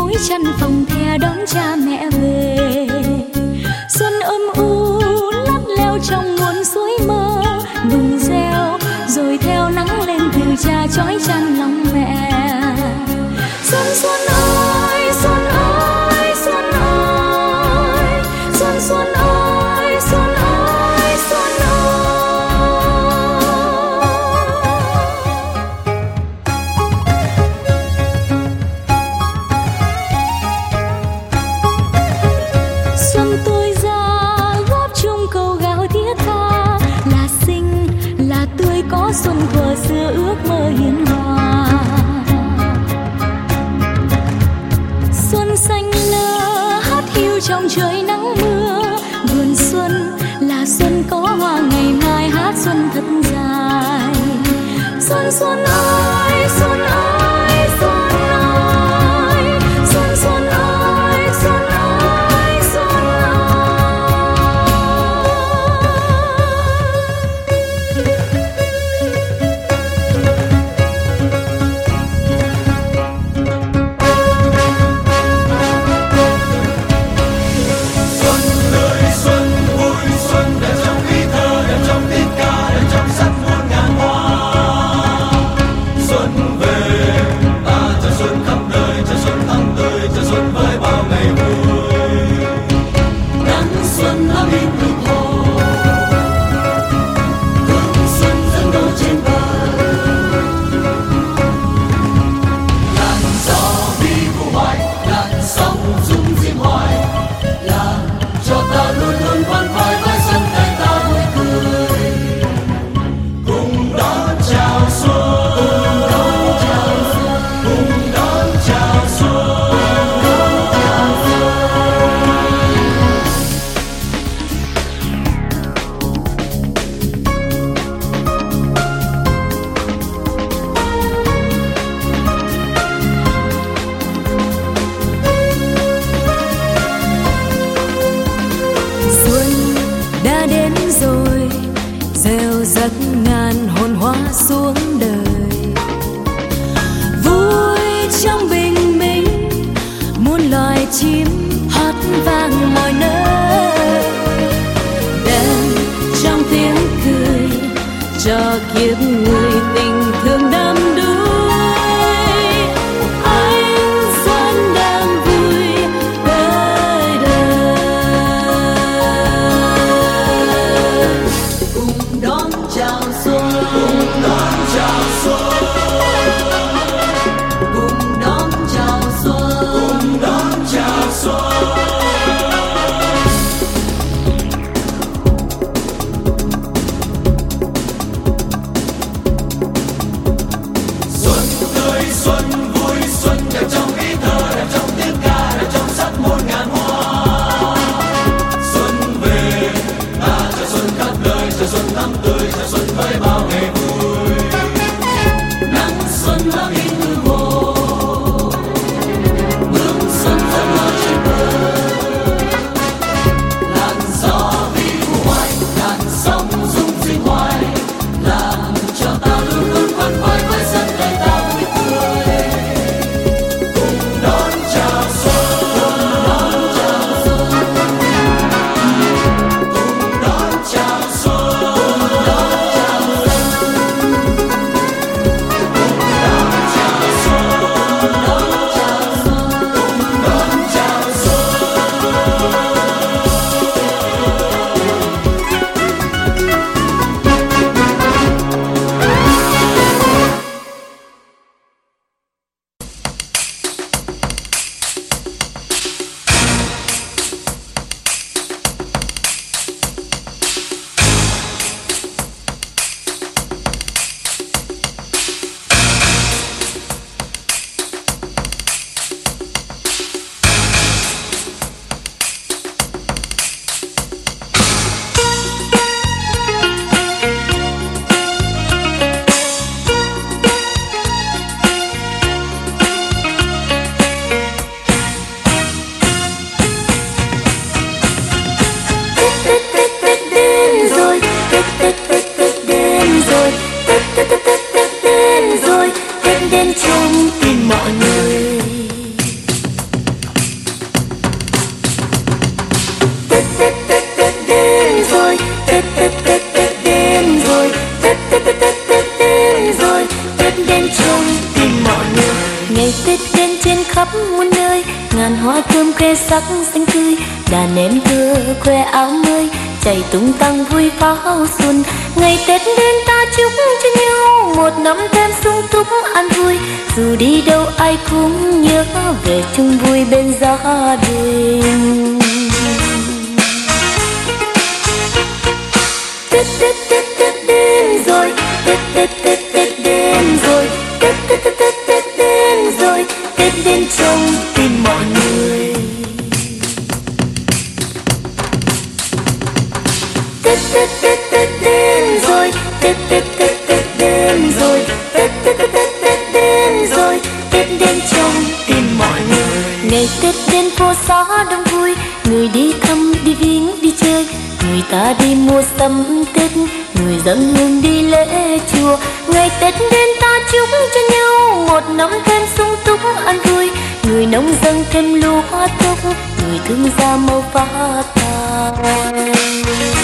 gối chăn phòng the đón cha mẹ về. Xuân âm u lắt leo trong nguồn suối mơ. Mừng reo, rồi theo nắng lên từ cha trói chăn lòng mẹ. Xuân xuân đến trong tin mọi người. Tết tết tết tết đến rồi, tết tết tết tết đến rồi. Tết tết tết tết tết đến rồi, tết đến trong tin mọi người. Ngày tết đến trên khắp muôn nơi, ngàn hoa thơm khoe sắc xanh tươi, đàn em thưa khoe áo mới chạy tung tăng vui pháo xuân. Ngày tết đến sung túc an vui. Dù đi đâu ai cũng nhớ về chung vui bên gia đình. Tết tết tết tết đến rồi. Tết tết tết người dân hương đi lễ chùa. Ngày tết đến ta chúc cho nhau một năm thêm sung túc an vui. Người nông dân thêm lúa tốt, người thương gia màu phát tài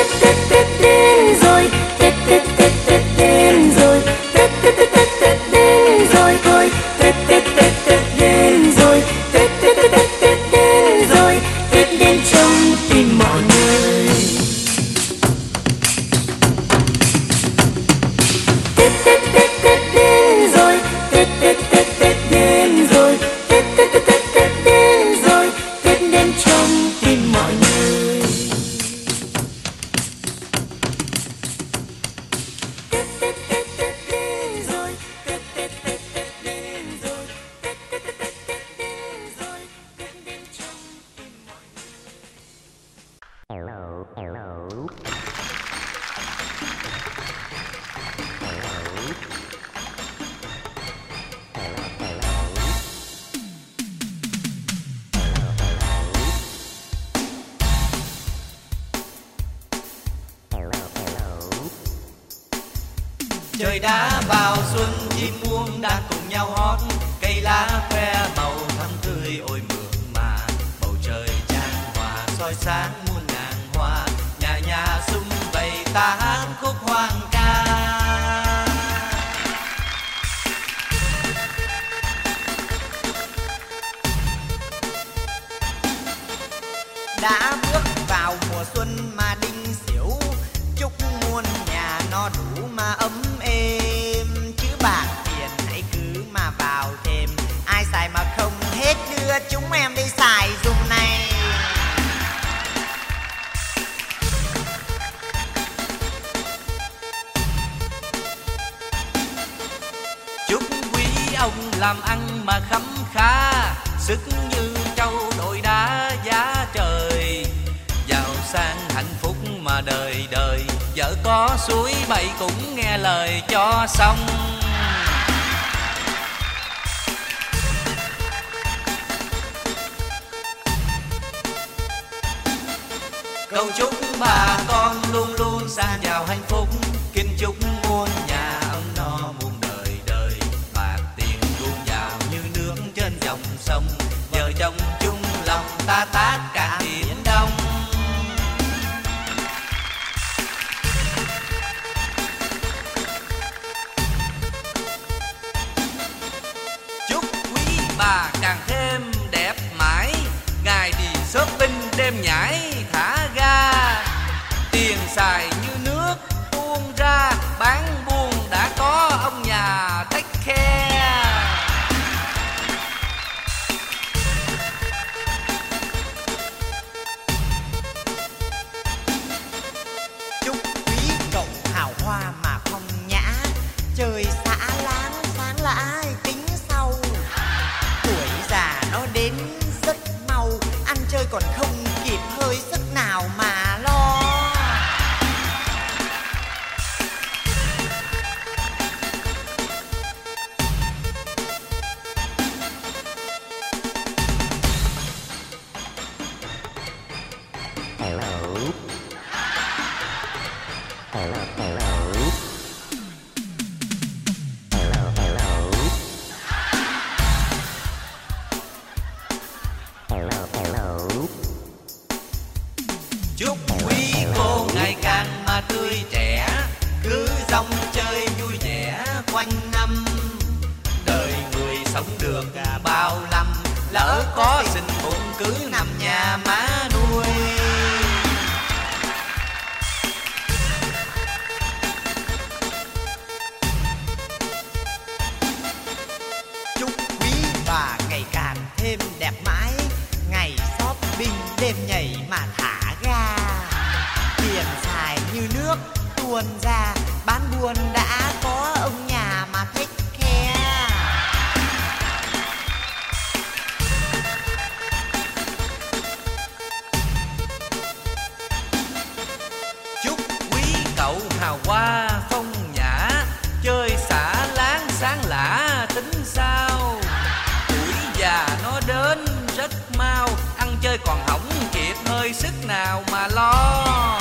tết tết tết đến rồi tết tết tết tết đến rồi tết tết tết đã vào xuân chim muông đã cùng nhau hót. Cây lá khoe màu thắm tươi ôi mượn mà, bầu trời tràn hòa soi sáng. sang hạnh phúc mà đời đời. Vợ có suối bậy cũng nghe lời cho xong. Cầu chúc bà con luôn luôn sang giàu hạnh phúc. Chơi còn hỏng kịp hơi sức nào mà lo.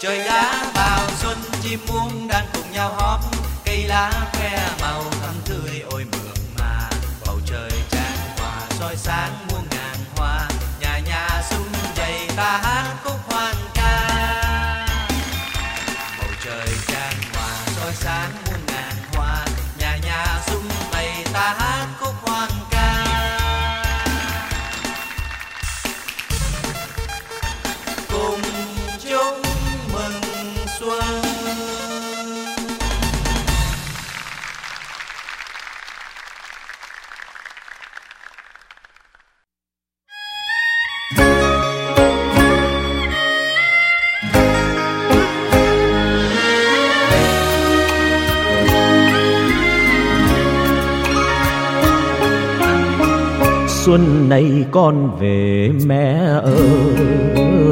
Trời đã vào xuân, chim muông đang cùng nhau hót Cây lá khoe màu thắm tươi ôi mượt mà. Bầu trời tràn hòa soi sáng xuân này con về mẹ ở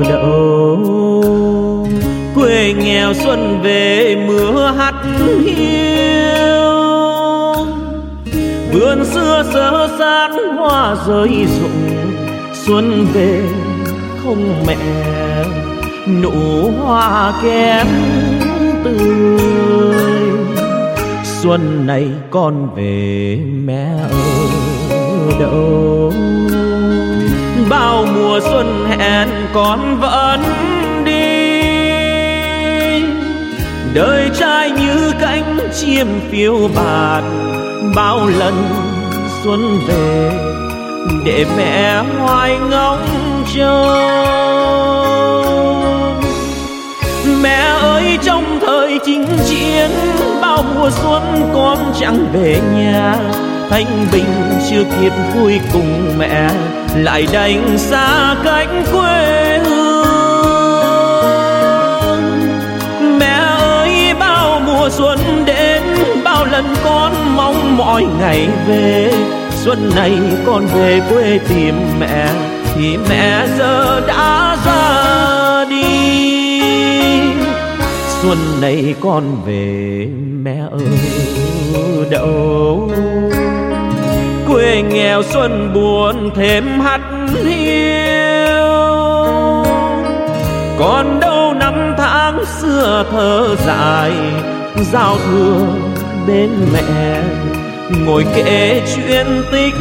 đâu quê nghèo xuân về mưa hắt hiu. Vườn xưa sơ sát hoa rơi rụng, xuân về không mẹ. Nụ hoa kém tươi. Xuân này con về mẹ ơi đâu bao mùa xuân hẹn con vẫn đi. Đời trai như cánh chim phiêu bạt, bao lần xuân về để mẹ hoài ngóng trông mẹ ơi, trong thời chinh chiến, bao mùa xuân con chẳng về nhà thanh bình chưa kịp vui cùng mẹ, lại đành xa cách quê hương. Mẹ ơi, bao mùa xuân đến, bao lần con mong mọi ngày về. Xuân này con về quê tìm mẹ, thì mẹ giờ đã ra đi. Xuân này con về mẹ ở đâu quê nghèo xuân buồn thêm hắt hiu. Còn đâu năm tháng xưa thơ dài, giao thừa bên mẹ, ngồi kể chuyện tích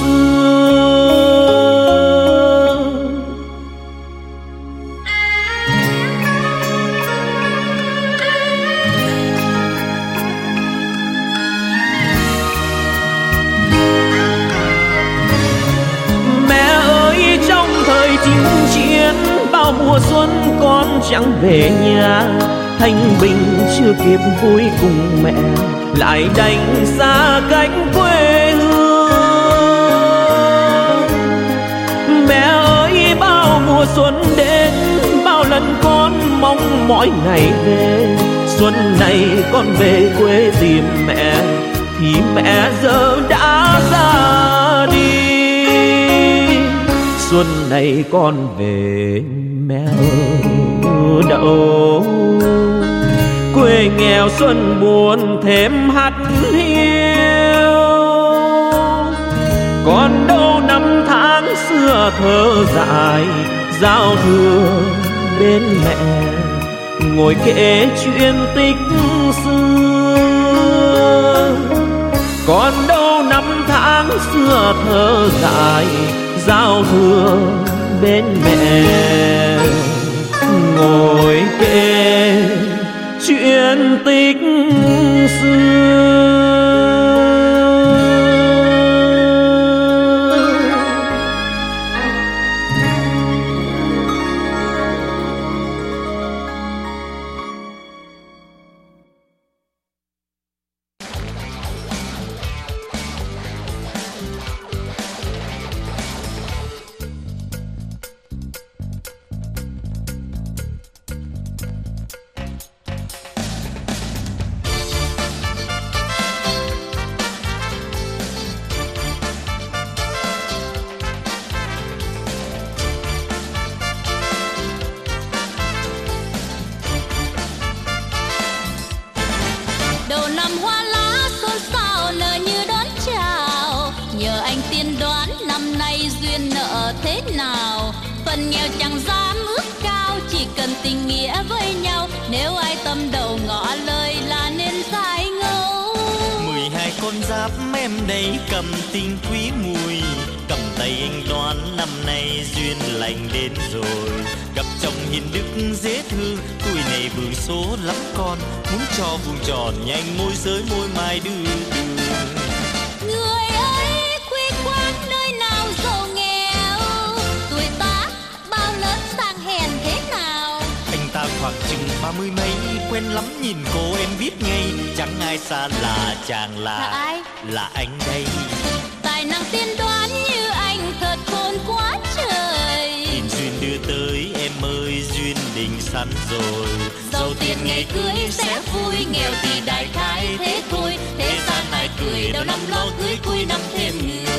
xưa. Chẳng về nhà. Thanh bình chưa kịp vui cùng mẹ, lại đành xa cách quê hương. Mẹ ơi, bao mùa xuân đến, bao lần con mong mỗi ngày về. Xuân này con về quê tìm mẹ, thì mẹ giờ đã ra đi. Xuân này con về mẹ ơi đậu. Quê nghèo xuân buồn thêm hắt hiu. Còn đâu năm tháng xưa thơ dài, giao thừa bên mẹ. Ngồi kể chuyện tích xưa. Còn đâu năm tháng xưa thơ dài, giao thừa bên mẹ ngồi kể chuyện tích xưa. Đây cầm tình quý mùi, cầm tay anh đoán năm nay duyên lành đến rồi. Gặp chồng hiền đức dễ thương, tuổi này bừng số lắm con, muốn cho vùng tròn nhanh môi giới môi mai đưa. Khoảng chừng ba mươi mấy quen lắm nhìn cô em biết ngay chẳng ai xa là chàng là Là ai? là anh đây. Tài năng tiên đoán như anh thật khôn quá trời. Nhìn duyên đưa tới em ơi duyên định sẵn rồi. Giàu tiền ngày cưới sẽ vui nghèo thì đại khái thế thôi. Thế gian này cười đầu năm lo cưới cuối năm thêm người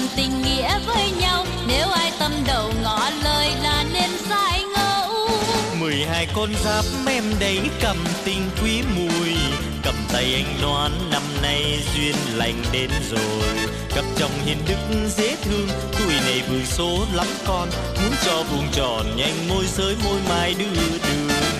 cần tình nghĩa với nhau. Nếu ai tâm đầu ngỏ lời là nên sai ngẫu. Mười hai con giáp em đấy cầm tình quý mùi. Cầm tay anh đoán năm nay duyên lành đến rồi. Cặp chồng hiền đức dễ thương, tuổi này vừa số lắm con. Muốn cho vuông tròn nhanh môi giới môi mai đưa đường.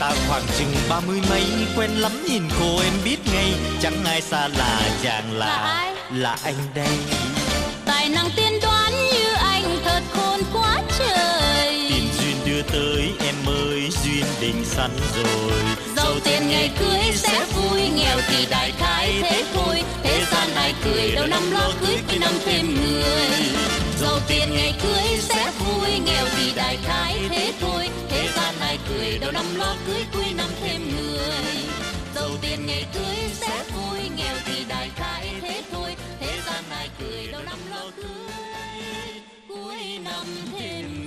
Nào anh ta ba mươi mấy quen lắm nhìn cô em biết ngay. Chẳng ai xa lạ chàng là Là ai? là anh đây. Tài năng tiên đoán như anh thật khôn quá trời. Tiền duyên đưa tới em ơi duyên định sẵn rồi. Giàu tiền ngày cưới sẽ vui nghèo thì đại khái thế thôi. thế gian ai cười đâu năm lo cưới cuối năm thêm người. giàu tiền ngày cưới sẽ vui nghèo thì đại khái thế thôi cười, đầu năm lo cưới, cuối năm thêm người. Giàu tiền ngày cưới, sẽ vui, nghèo thì đại khái thế thôi. Thế gian ai cười, đầu năm lo cưới, cuối năm thêm người